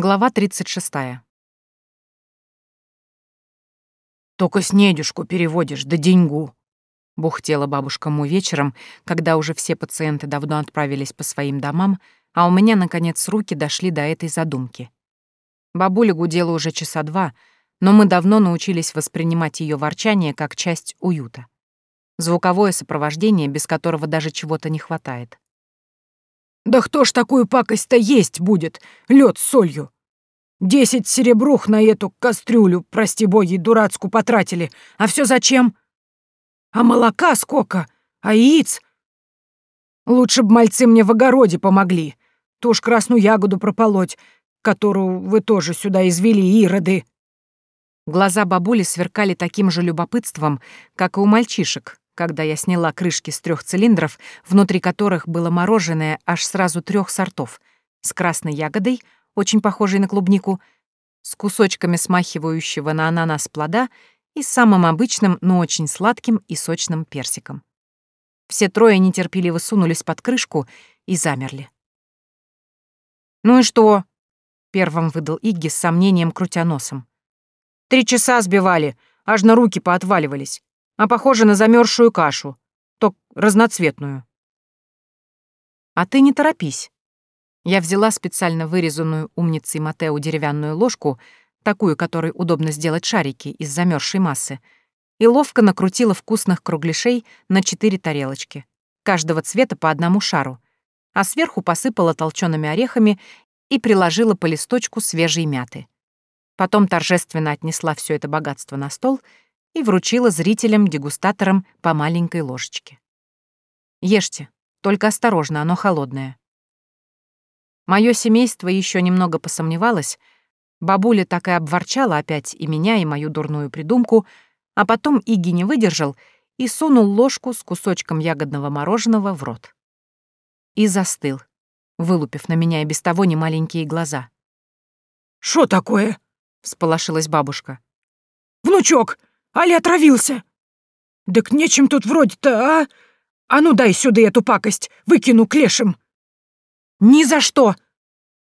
Глава 36. «Только снедюшку переводишь, да деньгу», — бухтела бабушка му вечером, когда уже все пациенты давно отправились по своим домам, а у меня, наконец, руки дошли до этой задумки. Бабуля гудела уже часа два, но мы давно научились воспринимать ее ворчание как часть уюта. Звуковое сопровождение, без которого даже чего-то не хватает. Да кто ж такую пакость-то есть будет, лед с солью? Десять серебрух на эту кастрюлю, прости боги, дурацкую потратили. А все зачем? А молока сколько? А яиц? Лучше б мальцы мне в огороде помогли. Ту ж красную ягоду прополоть, которую вы тоже сюда извели, ироды. Глаза бабули сверкали таким же любопытством, как и у мальчишек, когда я сняла крышки с трех цилиндров, внутри которых было мороженое аж сразу трех сортов, с красной ягодой, очень похожей на клубнику, с кусочками смахивающего на ананас плода и самым обычным, но очень сладким и сочным персиком. Все трое нетерпеливо сунулись под крышку и замерли. «Ну и что?» — первым выдал Игги с сомнением, крутя носом. «Три часа сбивали, аж на руки поотваливались а похоже на замерзшую кашу, только разноцветную. А ты не торопись. Я взяла специально вырезанную умницей Матео деревянную ложку, такую, которой удобно сделать шарики из замерзшей массы, и ловко накрутила вкусных кругляшей на четыре тарелочки, каждого цвета по одному шару, а сверху посыпала толчеными орехами и приложила по листочку свежей мяты. Потом торжественно отнесла все это богатство на стол — и вручила зрителям-дегустаторам по маленькой ложечке. Ешьте, только осторожно, оно холодное. Мое семейство еще немного посомневалось, бабуля так и обворчала опять и меня, и мою дурную придумку, а потом Иги не выдержал и сунул ложку с кусочком ягодного мороженого в рот. И застыл, вылупив на меня и без того немаленькие глаза. «Шо такое?» — всполошилась бабушка. «Внучок, Али отравился. Так нечем тут вроде-то, а? А ну дай сюда эту пакость, выкину к лешим. Ни за что!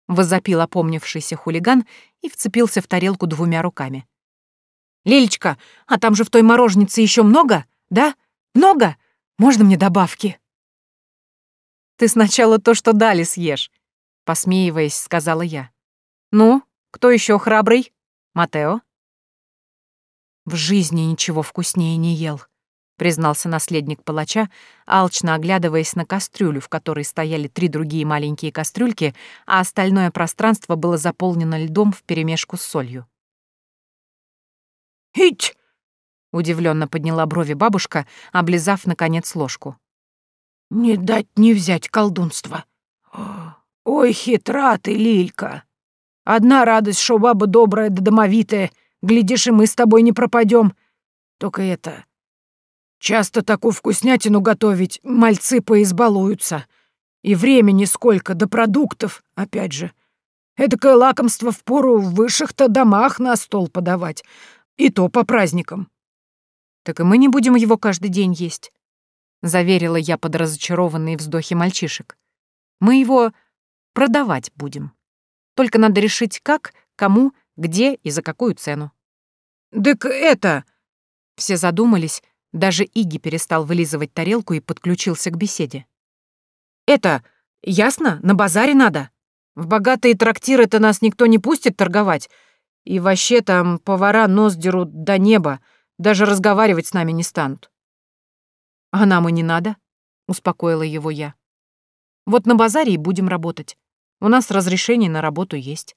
Возопил опомнившийся хулиган и вцепился в тарелку двумя руками. «Лилечка, а там же в той мороженице еще много, да? Много? Можно мне добавки?» «Ты сначала то, что дали, съешь», — посмеиваясь, сказала я. «Ну, кто еще храбрый? Матео?» В жизни ничего вкуснее не ел, признался наследник палача, алчно оглядываясь на кастрюлю, в которой стояли три другие маленькие кастрюльки, а остальное пространство было заполнено льдом вперемешку с солью. «Ить!» — удивленно подняла брови бабушка, облизав, наконец, ложку. «Не дать не взять колдунство. Ой, хитра ты, Лилька! Одна радость, что баба добрая да домовитая — Глядишь, и мы с тобой не пропадем. Только это... Часто такую вкуснятину готовить мальцы поизбалуются. И времени сколько, до продуктов, опять же. Эдакое лакомство впору в высших-то домах на стол подавать. И то по праздникам. Так и мы не будем его каждый день есть. Заверила я под разочарованные вздохи мальчишек. Мы его продавать будем. Только надо решить, как, кому где и за какую цену. «Дык это...» Все задумались, даже Иги перестал вылизывать тарелку и подключился к беседе. «Это... Ясно? На базаре надо. В богатые трактиры-то нас никто не пустит торговать. И вообще там повара нос дерут до неба, даже разговаривать с нами не станут». «А нам и не надо», — успокоила его я. «Вот на базаре и будем работать. У нас разрешение на работу есть».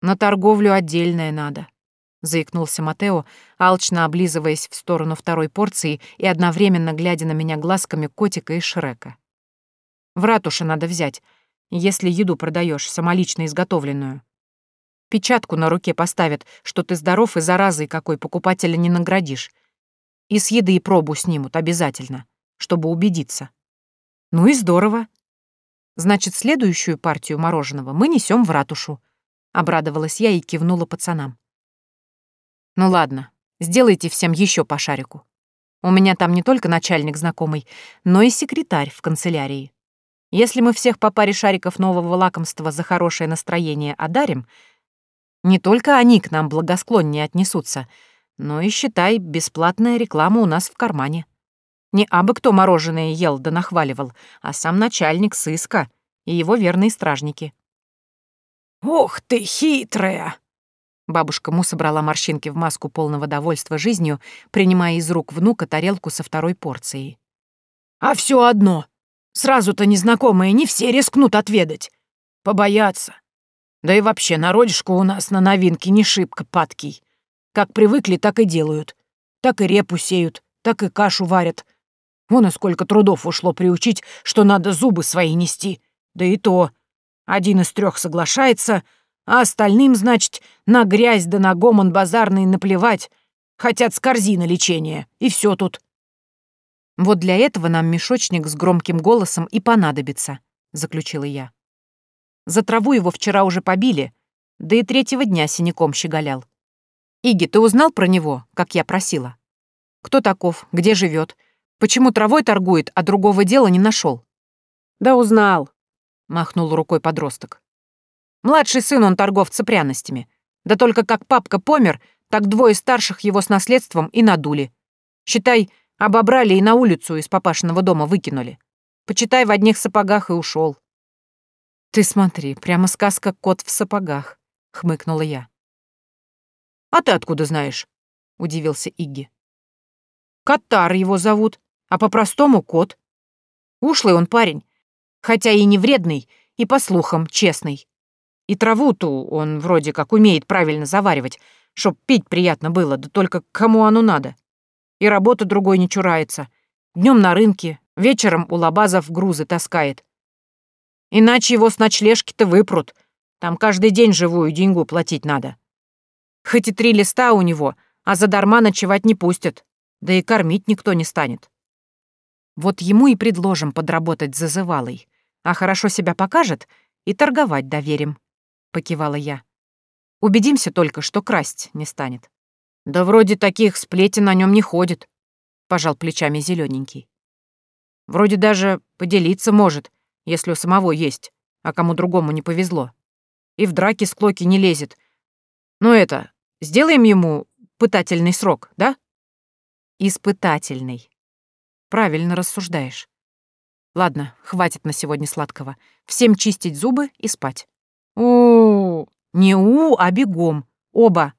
На торговлю отдельное надо», — заикнулся Матео, алчно облизываясь в сторону второй порции и одновременно глядя на меня глазками котика и Шрека. «В ратуше надо взять, если еду продаешь самолично изготовленную. Печатку на руке поставят, что ты здоров и заразой какой покупателя не наградишь. И с еды и пробу снимут обязательно, чтобы убедиться. Ну и здорово. Значит, следующую партию мороженого мы несем в ратушу, Обрадовалась я и кивнула пацанам. Ну ладно, сделайте всем еще по шарику. У меня там не только начальник знакомый, но и секретарь в канцелярии. Если мы всех по паре шариков нового лакомства за хорошее настроение одарим, не только они к нам благосклоннее отнесутся, но и, считай, бесплатная реклама у нас в кармане. Не абы кто мороженое ел да нахваливал, а сам начальник сыска и его верные стражники. «Ох ты хитрая!» Бабушка Му собрала морщинки в маску полного довольства жизнью, принимая из рук внука тарелку со второй порцией. «А все одно. Сразу-то незнакомые не все рискнут отведать. Побоятся. Да и вообще, народишко у нас на новинки не шибко падкий. Как привыкли, так и делают. Так и репу сеют, так и кашу варят. Вон и сколько трудов ушло приучить, что надо зубы свои нести. Да и то. Один из трех соглашается, а остальным, значит, на грязь да на гомон базарный наплевать. Хотят с корзины лечения, и все тут. Вот для этого нам мешочник с громким голосом и понадобится, заключила я. За траву его вчера уже побили, да и третьего дня синяком щеголял. Иги, ты узнал про него, как я просила? Кто таков, где живет, почему травой торгует, а другого дела не нашел? Да узнал, махнул рукой подросток. Младший сын он торговца пряностями. Да только как папка помер, так двое старших его с наследством и надули. Считай, обобрали и на улицу из папашиного дома выкинули. Почитай, в одних сапогах и ушел. «Ты смотри, прямо сказка «Кот в сапогах», — хмыкнула я. «А ты откуда знаешь?» — удивился Игги. «Катар его зовут, а по-простому кот. Ушлый он парень, хотя и не вредный, и, по слухам, честный. И траву-ту он вроде как умеет правильно заваривать, чтоб пить приятно было, да только кому оно надо. И работа другой не чурается. Днем на рынке, вечером у лабазов грузы таскает. Иначе его с ночлежки-то выпрут. Там каждый день живую деньгу платить надо. Хоть и три листа у него, а задарма ночевать не пустят. Да и кормить никто не станет. Вот ему и предложим подработать зазывалой. А хорошо себя покажет, и торговать доверим. Покивала я. Убедимся только, что красть не станет. Да вроде таких сплетен на нем не ходит, пожал плечами зелененький. Вроде даже поделиться может, если у самого есть, а кому другому не повезло. И в драки с Клоки не лезет. Ну это, сделаем ему пытательный срок, да? Испытательный. Правильно рассуждаешь. Ладно, хватит на сегодня сладкого. Всем чистить зубы и спать. У, не у, а бегом. Оба.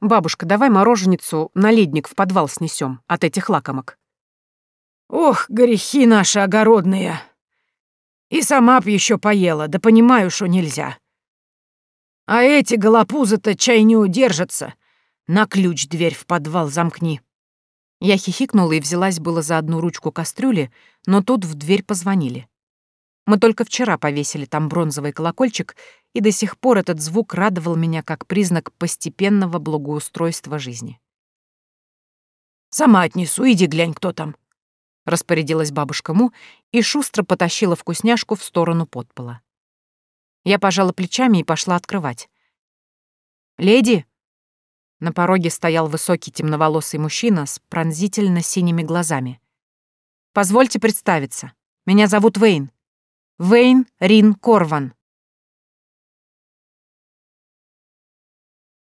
Бабушка, давай мороженицу на ледник в подвал снесем от этих лакомок. Ох, грехи наши огородные. И сама б еще поела, да понимаю, что нельзя. А эти голопузы-то чай не удержатся. На ключ дверь в подвал замкни. Я хихикнула и взялась было за одну ручку кастрюли, но тут в дверь позвонили. Мы только вчера повесили там бронзовый колокольчик, и до сих пор этот звук радовал меня как признак постепенного благоустройства жизни. «Сама отнесу, иди глянь, кто там», — распорядилась бабушка Му и шустро потащила вкусняшку в сторону подпола. Я пожала плечами и пошла открывать. «Леди!» На пороге стоял высокий темноволосый мужчина с пронзительно синими глазами. «Позвольте представиться. Меня зовут Вейн. Вейн Рин Корван».